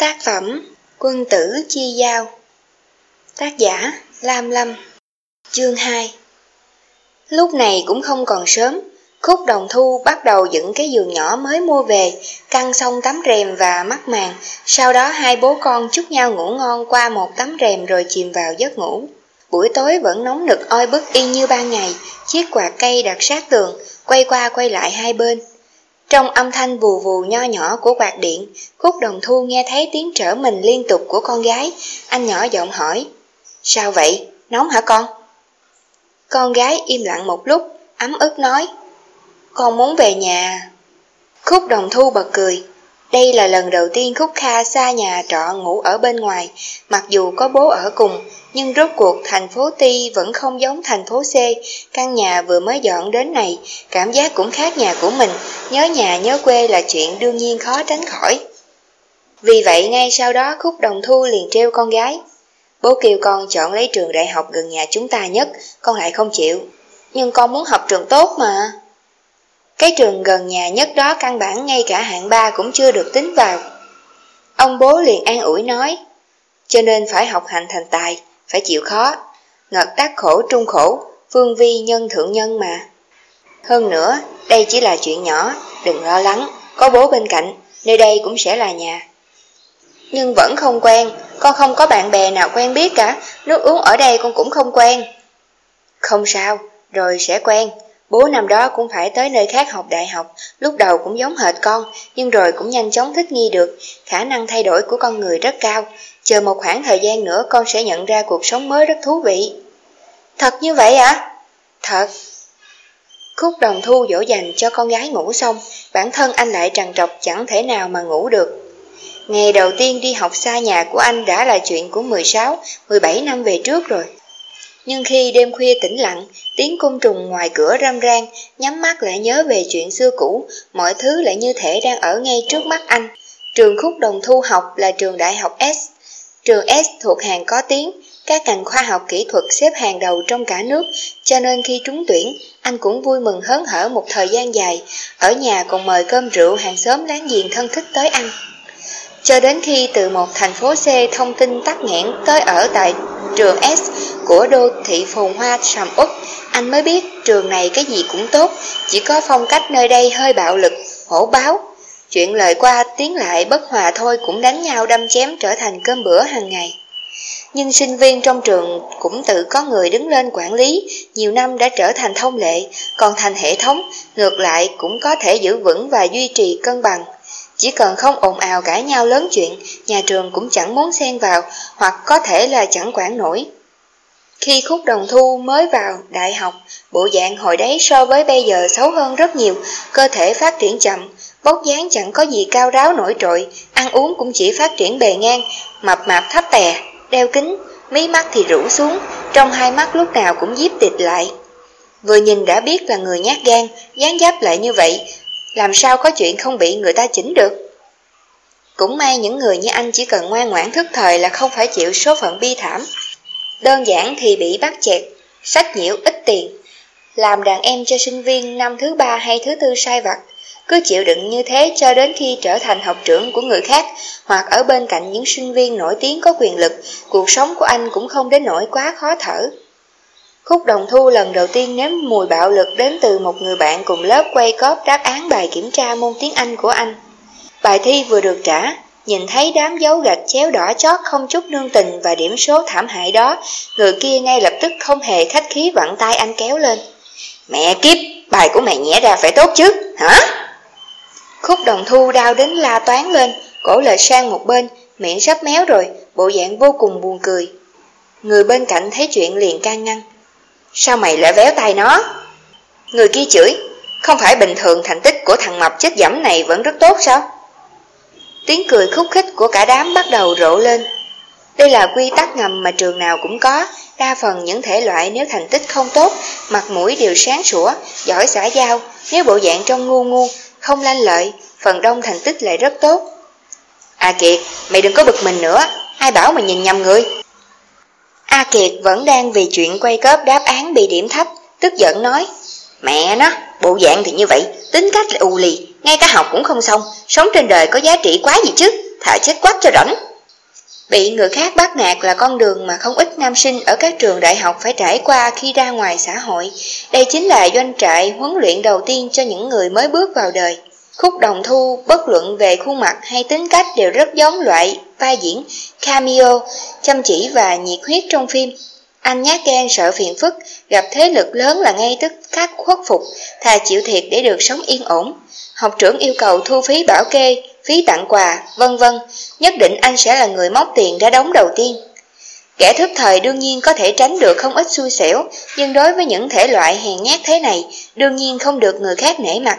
Tác phẩm Quân tử chi giao Tác giả Lam Lâm Chương 2 Lúc này cũng không còn sớm, Khúc đồng thu bắt đầu dựng cái giường nhỏ mới mua về, căng xong tấm rèm và mắt màn, sau đó hai bố con chúc nhau ngủ ngon qua một tấm rèm rồi chìm vào giấc ngủ. Buổi tối vẫn nóng nực oi bức y như ban ngày, chiếc quạt cây đặt sát tường, quay qua quay lại hai bên. Trong âm thanh vù vù nho nhỏ của quạt điện, Khúc Đồng Thu nghe thấy tiếng trở mình liên tục của con gái. Anh nhỏ giọng hỏi, Sao vậy? Nóng hả con? Con gái im lặng một lúc, ấm ức nói, Con muốn về nhà. Khúc Đồng Thu bật cười, đây là lần đầu tiên Khúc Kha xa nhà trọ ngủ ở bên ngoài, mặc dù có bố ở cùng, nhưng rốt cuộc thành phố Ti vẫn không giống thành phố C, căn nhà vừa mới dọn đến này, cảm giác cũng khác nhà của mình, nhớ nhà nhớ quê là chuyện đương nhiên khó tránh khỏi. Vì vậy ngay sau đó Khúc Đồng Thu liền treo con gái. Bố kêu con chọn lấy trường đại học gần nhà chúng ta nhất, con lại không chịu. Nhưng con muốn học trường tốt mà. Cái trường gần nhà nhất đó căn bản ngay cả hạng ba cũng chưa được tính vào. Ông bố liền an ủi nói, cho nên phải học hành thành tài, phải chịu khó. Ngật đắc khổ trung khổ, phương vi nhân thượng nhân mà. Hơn nữa, đây chỉ là chuyện nhỏ, đừng lo lắng, có bố bên cạnh, nơi đây cũng sẽ là nhà. Nhưng vẫn không quen, con không có bạn bè nào quen biết cả, nước uống ở đây con cũng không quen. Không sao, rồi sẽ quen, Bố năm đó cũng phải tới nơi khác học đại học, lúc đầu cũng giống hệt con, nhưng rồi cũng nhanh chóng thích nghi được, khả năng thay đổi của con người rất cao. Chờ một khoảng thời gian nữa con sẽ nhận ra cuộc sống mới rất thú vị. Thật như vậy ạ? Thật. Khúc đồng thu dỗ dành cho con gái ngủ xong, bản thân anh lại trằn trọc chẳng thể nào mà ngủ được. Ngày đầu tiên đi học xa nhà của anh đã là chuyện của 16, 17 năm về trước rồi. Nhưng khi đêm khuya tĩnh lặng, tiếng côn trùng ngoài cửa râm ran, nhắm mắt lại nhớ về chuyện xưa cũ, mọi thứ lại như thể đang ở ngay trước mắt anh. Trường khúc đồng thu học là trường đại học S. Trường S thuộc hàng có tiếng, các ngành khoa học kỹ thuật xếp hàng đầu trong cả nước, cho nên khi trúng tuyển, anh cũng vui mừng hớn hở một thời gian dài, ở nhà còn mời cơm rượu hàng xóm láng giềng thân thích tới ăn. Cho đến khi từ một thành phố C thông tin tắc nghẽn tới ở tại trường S của đô thị phồn hoa sầm Úc, anh mới biết trường này cái gì cũng tốt, chỉ có phong cách nơi đây hơi bạo lực, hổ báo. Chuyện lời qua tiếng lại bất hòa thôi cũng đánh nhau đâm chém trở thành cơm bữa hàng ngày. Nhưng sinh viên trong trường cũng tự có người đứng lên quản lý, nhiều năm đã trở thành thông lệ, còn thành hệ thống, ngược lại cũng có thể giữ vững và duy trì cân bằng. Chỉ cần không ồn ào cãi nhau lớn chuyện, nhà trường cũng chẳng muốn xen vào, hoặc có thể là chẳng quản nổi. Khi khúc đồng thu mới vào đại học, bộ dạng hồi đấy so với bây giờ xấu hơn rất nhiều, cơ thể phát triển chậm, bốc dáng chẳng có gì cao ráo nổi trội, ăn uống cũng chỉ phát triển bề ngang, mập mạp thấp tè, đeo kính, mí mắt thì rũ xuống, trong hai mắt lúc nào cũng díp tịt lại. Vừa nhìn đã biết là người nhát gan, dáng dấp lại như vậy, làm sao có chuyện không bị người ta chỉnh được. Cũng may những người như anh chỉ cần ngoan ngoãn thức thời là không phải chịu số phận bi thảm. Đơn giản thì bị bắt chẹt, sách nhiễu ít tiền. Làm đàn em cho sinh viên năm thứ ba hay thứ tư sai vặt, cứ chịu đựng như thế cho đến khi trở thành học trưởng của người khác hoặc ở bên cạnh những sinh viên nổi tiếng có quyền lực, cuộc sống của anh cũng không đến nỗi quá khó thở. Khúc đồng thu lần đầu tiên nếm mùi bạo lực đến từ một người bạn cùng lớp quay cóp đáp án bài kiểm tra môn tiếng Anh của anh. Bài thi vừa được trả, nhìn thấy đám dấu gạch chéo đỏ chót không chút nương tình và điểm số thảm hại đó, người kia ngay lập tức không hề khách khí vặn tay anh kéo lên. Mẹ kiếp, bài của mẹ nhẽ ra phải tốt chứ, hả? Khúc đồng thu đau đến la toán lên, cổ lệch sang một bên, miệng sắp méo rồi, bộ dạng vô cùng buồn cười. Người bên cạnh thấy chuyện liền can ngăn. Sao mày lại véo tay nó? Người kia chửi, không phải bình thường thành tích của thằng mập chết dẫm này vẫn rất tốt sao? Tiếng cười khúc khích của cả đám bắt đầu rộ lên. Đây là quy tắc ngầm mà trường nào cũng có, đa phần những thể loại nếu thành tích không tốt, mặt mũi đều sáng sủa, giỏi xã giao, nếu bộ dạng trong ngu ngu, không lanh lợi, phần đông thành tích lại rất tốt. À Kiệt, mày đừng có bực mình nữa, ai bảo mày nhìn nhầm người. A Kiệt vẫn đang vì chuyện quay cớp đáp án bị điểm thấp, tức giận nói, mẹ nó, bộ dạng thì như vậy, tính cách là u lì, ngay cả học cũng không xong, sống trên đời có giá trị quá gì chứ, thả chết quách cho rảnh. Bị người khác bắt nạt là con đường mà không ít nam sinh ở các trường đại học phải trải qua khi ra ngoài xã hội. Đây chính là doanh trại huấn luyện đầu tiên cho những người mới bước vào đời. Khúc đồng thu, bất luận về khuôn mặt hay tính cách đều rất giống loại vai diễn cameo, chăm chỉ và nhiệt huyết trong phim. Anh nhát gan sợ phiền phức, gặp thế lực lớn là ngay tức khắc khuất phục, thà chịu thiệt để được sống yên ổn. Học trưởng yêu cầu thu phí bảo kê, phí tặng quà, vân vân, nhất định anh sẽ là người móc tiền ra đóng đầu tiên. Kẻ thức thời đương nhiên có thể tránh được không ít xui xẻo, nhưng đối với những thể loại hèn nhát thế này, đương nhiên không được người khác nể mặt.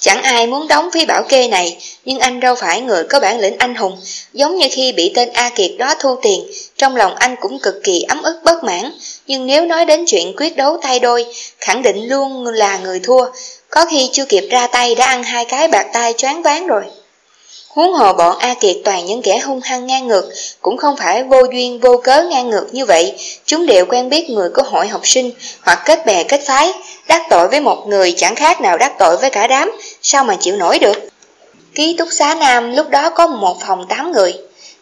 Chẳng ai muốn đóng phí bảo kê này, nhưng anh đâu phải người có bản lĩnh anh hùng, giống như khi bị tên A Kiệt đó thu tiền, trong lòng anh cũng cực kỳ ấm ức bất mãn, nhưng nếu nói đến chuyện quyết đấu tay đôi, khẳng định luôn là người thua, có khi chưa kịp ra tay đã ăn hai cái bạc tay choáng váng rồi. Huống hồ bọn A Kiệt toàn những kẻ hung hăng ngang ngược, cũng không phải vô duyên vô cớ ngang ngược như vậy, chúng đều quen biết người có hội học sinh hoặc kết bè kết phái, đắc tội với một người chẳng khác nào đắc tội với cả đám, sao mà chịu nổi được. Ký túc xá nam lúc đó có một phòng 8 người.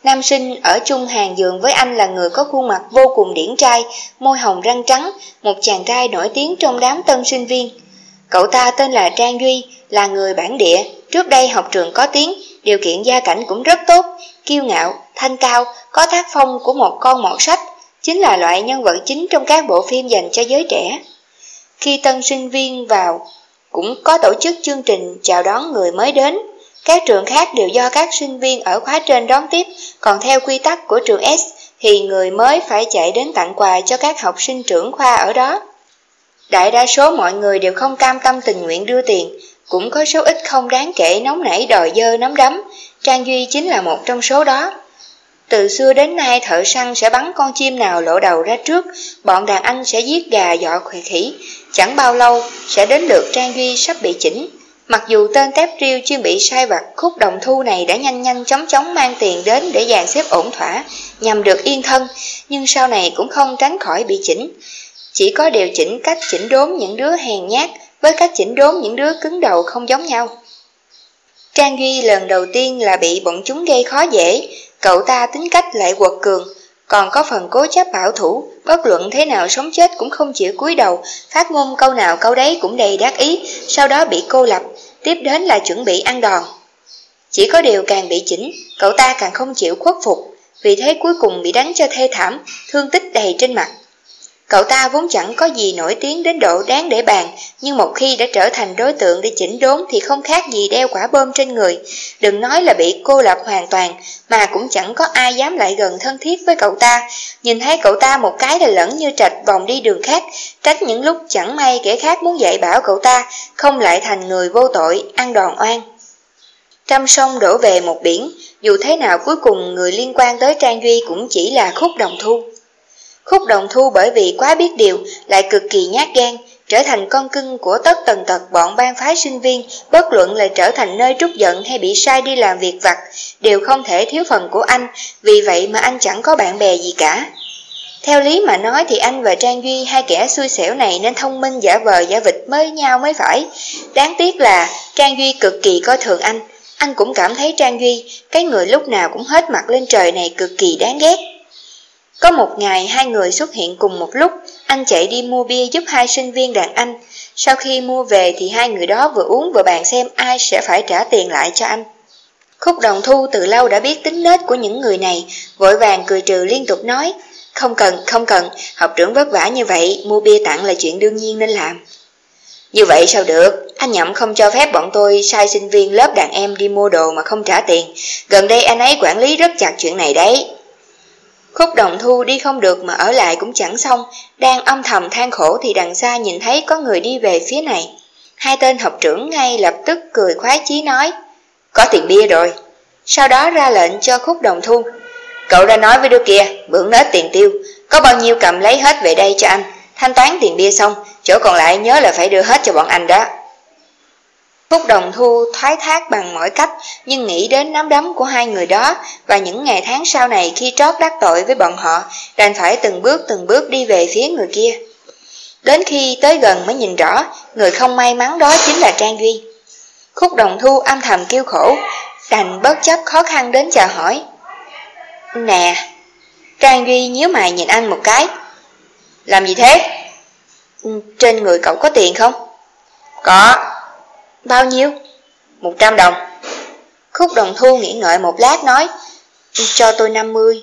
Nam sinh ở chung hàng giường với anh là người có khuôn mặt vô cùng điển trai, môi hồng răng trắng, một chàng trai nổi tiếng trong đám tân sinh viên. Cậu ta tên là Trang Duy, là người bản địa, trước đây học trường có tiếng, điều kiện gia cảnh cũng rất tốt, kiêu ngạo, thanh cao, có tác phong của một con mọt sách, chính là loại nhân vật chính trong các bộ phim dành cho giới trẻ. Khi tân sinh viên vào, cũng có tổ chức chương trình chào đón người mới đến. Các trường khác đều do các sinh viên ở khóa trên đón tiếp, còn theo quy tắc của trường S thì người mới phải chạy đến tặng quà cho các học sinh trưởng khoa ở đó. Đại đa số mọi người đều không cam tâm tình nguyện đưa tiền, cũng có số ít không đáng kể nóng nảy đòi dơ nắm đấm, Trang Duy chính là một trong số đó. Từ xưa đến nay thợ săn sẽ bắn con chim nào lộ đầu ra trước, bọn đàn anh sẽ giết gà dọ khỏe khỉ, chẳng bao lâu sẽ đến lượt Trang Duy sắp bị chỉnh. Mặc dù tên tép riêu chuyên bị sai vặt khúc đồng thu này đã nhanh nhanh chóng chóng mang tiền đến để dàn xếp ổn thỏa, nhằm được yên thân, nhưng sau này cũng không tránh khỏi bị chỉnh. Chỉ có điều chỉnh cách chỉnh đốn những đứa hèn nhát với cách chỉnh đốn những đứa cứng đầu không giống nhau. Trang Duy lần đầu tiên là bị bọn chúng gây khó dễ, cậu ta tính cách lại quật cường, còn có phần cố chấp bảo thủ, bất luận thế nào sống chết cũng không chịu cúi đầu, phát ngôn câu nào câu đấy cũng đầy đắc ý, sau đó bị cô lập, tiếp đến là chuẩn bị ăn đòn. Chỉ có điều càng bị chỉnh, cậu ta càng không chịu khuất phục, vì thế cuối cùng bị đánh cho thê thảm, thương tích đầy trên mặt. Cậu ta vốn chẳng có gì nổi tiếng đến độ đáng để bàn, nhưng một khi đã trở thành đối tượng để chỉnh đốn thì không khác gì đeo quả bom trên người. Đừng nói là bị cô lập hoàn toàn, mà cũng chẳng có ai dám lại gần thân thiết với cậu ta. Nhìn thấy cậu ta một cái là lẫn như trạch vòng đi đường khác, trách những lúc chẳng may kẻ khác muốn dạy bảo cậu ta, không lại thành người vô tội, ăn đòn oan. Trăm sông đổ về một biển, dù thế nào cuối cùng người liên quan tới Trang Duy cũng chỉ là khúc đồng thu. Khúc đồng thu bởi vì quá biết điều, lại cực kỳ nhát gan, trở thành con cưng của tất tần tật bọn ban phái sinh viên, bất luận là trở thành nơi trút giận hay bị sai đi làm việc vặt, đều không thể thiếu phần của anh, vì vậy mà anh chẳng có bạn bè gì cả. Theo lý mà nói thì anh và Trang Duy hai kẻ xui xẻo này nên thông minh giả vờ giả vịt mới nhau mới phải. Đáng tiếc là Trang Duy cực kỳ coi thường anh, anh cũng cảm thấy Trang Duy, cái người lúc nào cũng hết mặt lên trời này cực kỳ đáng ghét. Có một ngày hai người xuất hiện cùng một lúc, anh chạy đi mua bia giúp hai sinh viên đàn anh. Sau khi mua về thì hai người đó vừa uống vừa bàn xem ai sẽ phải trả tiền lại cho anh. Khúc đồng thu từ lâu đã biết tính nết của những người này, vội vàng cười trừ liên tục nói, không cần, không cần, học trưởng vất vả như vậy, mua bia tặng là chuyện đương nhiên nên làm. Như vậy sao được, anh Nhậm không cho phép bọn tôi sai sinh viên lớp đàn em đi mua đồ mà không trả tiền. Gần đây anh ấy quản lý rất chặt chuyện này đấy. Khúc đồng thu đi không được mà ở lại cũng chẳng xong, đang âm thầm than khổ thì đằng xa nhìn thấy có người đi về phía này. Hai tên học trưởng ngay lập tức cười khoái chí nói, có tiền bia rồi. Sau đó ra lệnh cho khúc đồng thu. Cậu đã nói với đứa kia, bưởng nết tiền tiêu, có bao nhiêu cầm lấy hết về đây cho anh, thanh toán tiền bia xong, chỗ còn lại nhớ là phải đưa hết cho bọn anh đó. Phúc Đồng Thu thoái thác bằng mọi cách, nhưng nghĩ đến nắm đấm của hai người đó và những ngày tháng sau này khi trót đắc tội với bọn họ, đành phải từng bước từng bước đi về phía người kia. Đến khi tới gần mới nhìn rõ, người không may mắn đó chính là Trang Duy. Khúc Đồng Thu âm thầm kêu khổ, đành bất chấp khó khăn đến chào hỏi. Nè, Trang Duy nhíu mày nhìn anh một cái. Làm gì thế? Trên người cậu có tiền không? Có. Bao nhiêu? Một trăm đồng. Khúc đồng thu nghĩ ngợi một lát nói, cho tôi 50.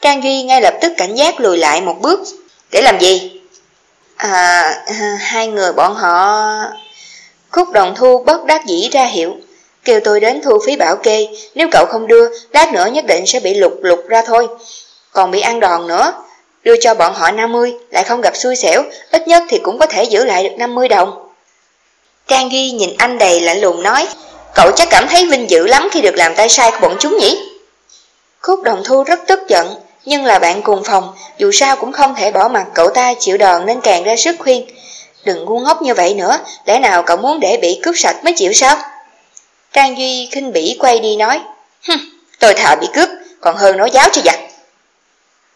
Trang Duy ngay lập tức cảnh giác lùi lại một bước. Để làm gì? À, hai người bọn họ... Khúc đồng thu bất đắc dĩ ra hiệu, kêu tôi đến thu phí bảo kê, nếu cậu không đưa, lát nữa nhất định sẽ bị lục lục ra thôi. Còn bị ăn đòn nữa, đưa cho bọn họ 50, lại không gặp xui xẻo, ít nhất thì cũng có thể giữ lại được 50 đồng. Trang Duy nhìn anh đầy lạnh lùng nói, cậu chắc cảm thấy vinh dự lắm khi được làm tay sai của bọn chúng nhỉ? Khúc đồng thu rất tức giận, nhưng là bạn cùng phòng, dù sao cũng không thể bỏ mặt cậu ta chịu đòn nên càng ra sức khuyên. Đừng ngu ngốc như vậy nữa, lẽ nào cậu muốn để bị cướp sạch mới chịu sao? Trang Duy khinh bỉ quay đi nói, Hừm, tôi thà bị cướp, còn hơn nói giáo cho giặc.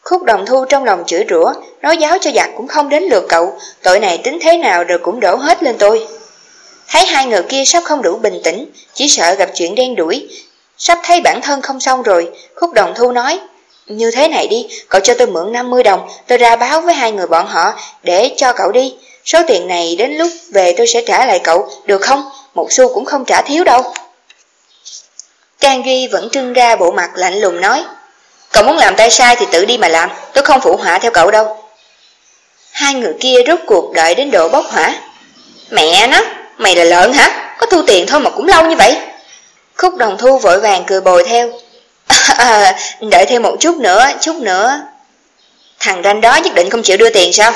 Khúc đồng thu trong lòng chửi rủa, nói giáo cho giặc cũng không đến lượt cậu, tội này tính thế nào rồi cũng đổ hết lên tôi. Thấy hai người kia sắp không đủ bình tĩnh, chỉ sợ gặp chuyện đen đuổi, sắp thấy bản thân không xong rồi, khúc đồng thu nói, như thế này đi, cậu cho tôi mượn 50 đồng, tôi ra báo với hai người bọn họ để cho cậu đi. Số tiền này đến lúc về tôi sẽ trả lại cậu, được không? Một xu cũng không trả thiếu đâu. Trang Duy vẫn trưng ra bộ mặt lạnh lùng nói, cậu muốn làm tay sai thì tự đi mà làm, tôi không phụ họa theo cậu đâu. Hai người kia rốt cuộc đợi đến độ bốc hỏa. Mẹ nó, mày là lợn hả? Có thu tiền thôi mà cũng lâu như vậy. Khúc đồng thu vội vàng cười bồi theo, À, đợi thêm một chút nữa, chút nữa. Thằng ranh đó nhất định không chịu đưa tiền sao?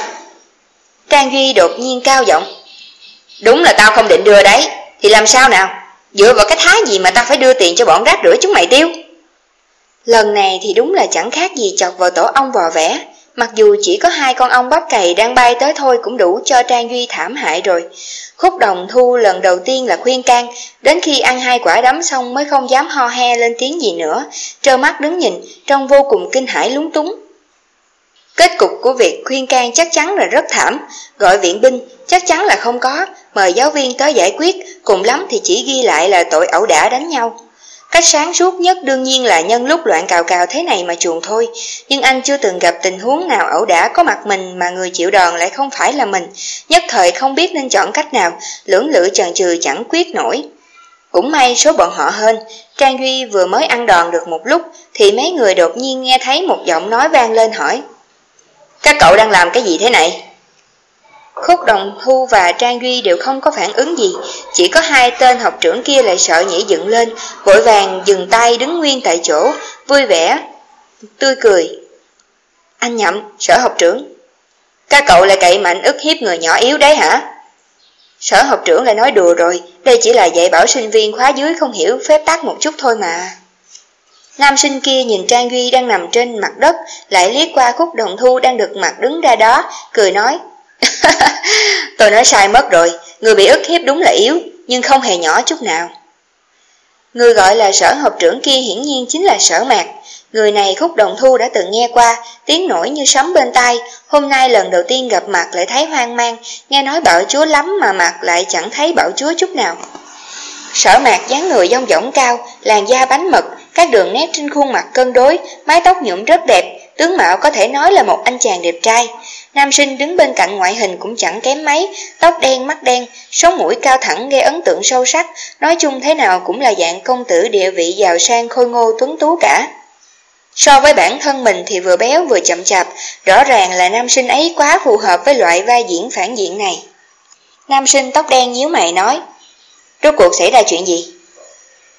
Trang Duy đột nhiên cao giọng. Đúng là tao không định đưa đấy, thì làm sao nào? Dựa vào cái thái gì mà tao phải đưa tiền cho bọn rác rưởi chúng mày tiêu? Lần này thì đúng là chẳng khác gì chọc vào tổ ong vò vẽ. Mặc dù chỉ có hai con ong bắp cày đang bay tới thôi cũng đủ cho Trang Duy thảm hại rồi. Khúc đồng thu lần đầu tiên là khuyên can, đến khi ăn hai quả đấm xong mới không dám ho he lên tiếng gì nữa, trơ mắt đứng nhìn, trông vô cùng kinh hãi lúng túng. Kết cục của việc khuyên can chắc chắn là rất thảm, gọi viện binh chắc chắn là không có, mời giáo viên tới giải quyết, cùng lắm thì chỉ ghi lại là tội ẩu đả đánh nhau. Cách sáng suốt nhất đương nhiên là nhân lúc loạn cào cào thế này mà chuồn thôi, nhưng anh chưa từng gặp tình huống nào ẩu đả có mặt mình mà người chịu đòn lại không phải là mình, nhất thời không biết nên chọn cách nào, lưỡng lự chần chừ chẳng quyết nổi. Cũng may số bọn họ hơn, Trang Duy vừa mới ăn đòn được một lúc thì mấy người đột nhiên nghe thấy một giọng nói vang lên hỏi Các cậu đang làm cái gì thế này? Khúc Đồng Thu và Trang Duy đều không có phản ứng gì, chỉ có hai tên học trưởng kia lại sợ nhảy dựng lên, vội vàng dừng tay đứng nguyên tại chỗ, vui vẻ, tươi cười. Anh nhậm, sở học trưởng. Các cậu lại cậy mạnh ức hiếp người nhỏ yếu đấy hả? Sở học trưởng lại nói đùa rồi, đây chỉ là dạy bảo sinh viên khóa dưới không hiểu phép tắc một chút thôi mà. Nam sinh kia nhìn Trang Duy đang nằm trên mặt đất, lại liếc qua khúc đồng thu đang được mặt đứng ra đó, cười nói, Tôi nói sai mất rồi, người bị ức hiếp đúng là yếu, nhưng không hề nhỏ chút nào. Người gọi là sở hợp trưởng kia hiển nhiên chính là sở mạc. Người này khúc đồng thu đã từng nghe qua, tiếng nổi như sấm bên tai, hôm nay lần đầu tiên gặp mặt lại thấy hoang mang, nghe nói bảo chúa lắm mà mặt lại chẳng thấy bảo chúa chút nào. Sở mạc dáng người dông dỏng cao, làn da bánh mật, các đường nét trên khuôn mặt cân đối, mái tóc nhuộm rất đẹp, tướng mạo có thể nói là một anh chàng đẹp trai. Nam sinh đứng bên cạnh ngoại hình cũng chẳng kém mấy, tóc đen mắt đen, sống mũi cao thẳng gây ấn tượng sâu sắc, nói chung thế nào cũng là dạng công tử địa vị giàu sang khôi ngô tuấn tú cả. So với bản thân mình thì vừa béo vừa chậm chạp, rõ ràng là nam sinh ấy quá phù hợp với loại vai diễn phản diện này. Nam sinh tóc đen nhíu mày nói, rốt cuộc xảy ra chuyện gì?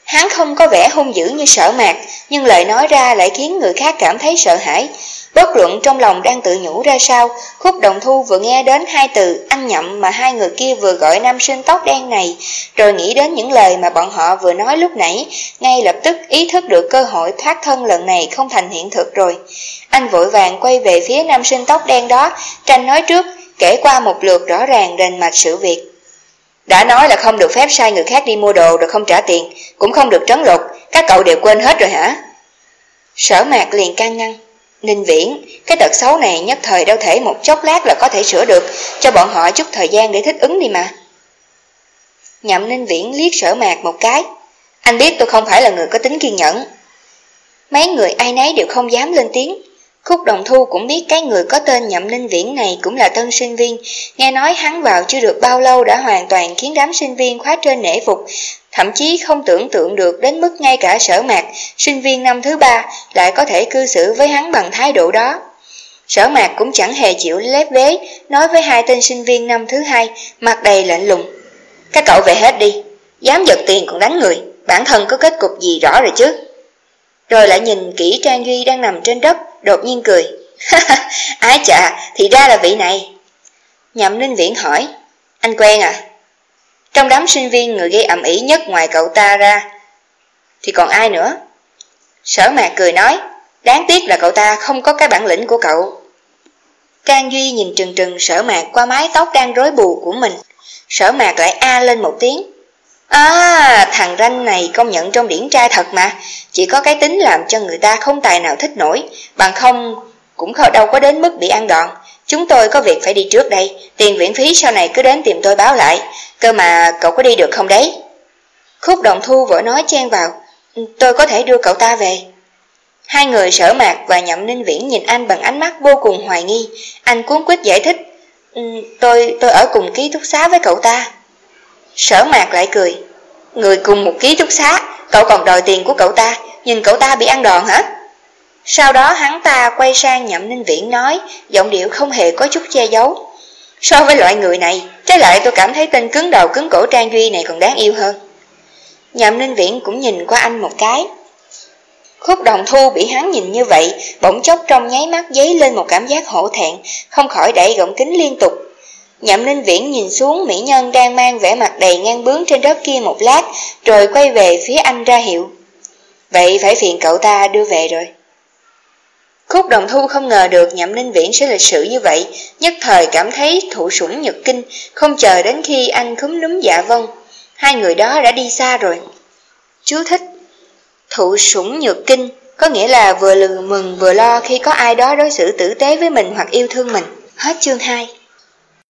Hắn không có vẻ hung dữ như sợ mạc, nhưng lời nói ra lại khiến người khác cảm thấy sợ hãi. Bất luận trong lòng đang tự nhủ ra sao, khúc đồng thu vừa nghe đến hai từ anh nhậm mà hai người kia vừa gọi nam sinh tóc đen này, rồi nghĩ đến những lời mà bọn họ vừa nói lúc nãy, ngay lập tức ý thức được cơ hội thoát thân lần này không thành hiện thực rồi. Anh vội vàng quay về phía nam sinh tóc đen đó, tranh nói trước, kể qua một lượt rõ ràng rành mạch sự việc. Đã nói là không được phép sai người khác đi mua đồ rồi không trả tiền, cũng không được trấn lột, các cậu đều quên hết rồi hả? Sở mạc liền can ngăn. Ninh Viễn, cái tật xấu này nhất thời đâu thể một chốc lát là có thể sửa được, cho bọn họ chút thời gian để thích ứng đi mà. Nhậm Ninh Viễn liếc sở mạc một cái. Anh biết tôi không phải là người có tính kiên nhẫn. Mấy người ai nấy đều không dám lên tiếng. Khúc Đồng Thu cũng biết cái người có tên Nhậm Ninh Viễn này cũng là tân sinh viên, nghe nói hắn vào chưa được bao lâu đã hoàn toàn khiến đám sinh viên khóa trên nể phục, thậm chí không tưởng tượng được đến mức ngay cả sở mạc, sinh viên năm thứ ba lại có thể cư xử với hắn bằng thái độ đó. Sở mạc cũng chẳng hề chịu lép vế, nói với hai tên sinh viên năm thứ hai, mặt đầy lạnh lùng. Các cậu về hết đi, dám giật tiền còn đánh người, bản thân có kết cục gì rõ rồi chứ. Rồi lại nhìn kỹ Trang Duy đang nằm trên đất, đột nhiên cười. Ái chà, thì ra là vị này. Nhậm Ninh Viễn hỏi, anh quen à? Trong đám sinh viên người gây ẩm ý nhất ngoài cậu ta ra, thì còn ai nữa? Sở mạc cười nói, đáng tiếc là cậu ta không có cái bản lĩnh của cậu. Trang Duy nhìn trừng trừng sở mạc qua mái tóc đang rối bù của mình. Sở mạc lại a lên một tiếng. À, thằng ranh này công nhận trong điển trai thật mà, chỉ có cái tính làm cho người ta không tài nào thích nổi, bằng không cũng đâu có đến mức bị ăn đòn. Chúng tôi có việc phải đi trước đây, tiền viện phí sau này cứ đến tìm tôi báo lại, cơ mà cậu có đi được không đấy? Khúc đồng thu vội nói chen vào, ừ, tôi có thể đưa cậu ta về. Hai người sở mạc và nhậm ninh viễn nhìn anh bằng ánh mắt vô cùng hoài nghi, anh cuốn quyết giải thích, ừ, tôi tôi ở cùng ký túc xá với cậu ta. Sở mạc lại cười, người cùng một ký túc xá, cậu còn đòi tiền của cậu ta, nhìn cậu ta bị ăn đòn hả? Sau đó hắn ta quay sang nhậm ninh viễn nói, giọng điệu không hề có chút che giấu. So với loại người này, trái lại tôi cảm thấy tên cứng đầu cứng cổ Trang Duy này còn đáng yêu hơn. Nhậm ninh viễn cũng nhìn qua anh một cái. Khúc đồng thu bị hắn nhìn như vậy, bỗng chốc trong nháy mắt giấy lên một cảm giác hổ thẹn, không khỏi đẩy gọng kính liên tục. Nhậm ninh viễn nhìn xuống mỹ nhân đang mang vẻ mặt đầy ngang bướng trên đất kia một lát, rồi quay về phía anh ra hiệu. Vậy phải phiền cậu ta đưa về rồi. Khúc đồng thu không ngờ được nhậm ninh viễn sẽ lịch sự như vậy, nhất thời cảm thấy thụ sủng nhật kinh, không chờ đến khi anh khúm núm dạ vâng. Hai người đó đã đi xa rồi. Chú thích Thụ sủng nhược kinh có nghĩa là vừa lừ mừng vừa lo khi có ai đó đối xử tử tế với mình hoặc yêu thương mình. Hết chương 2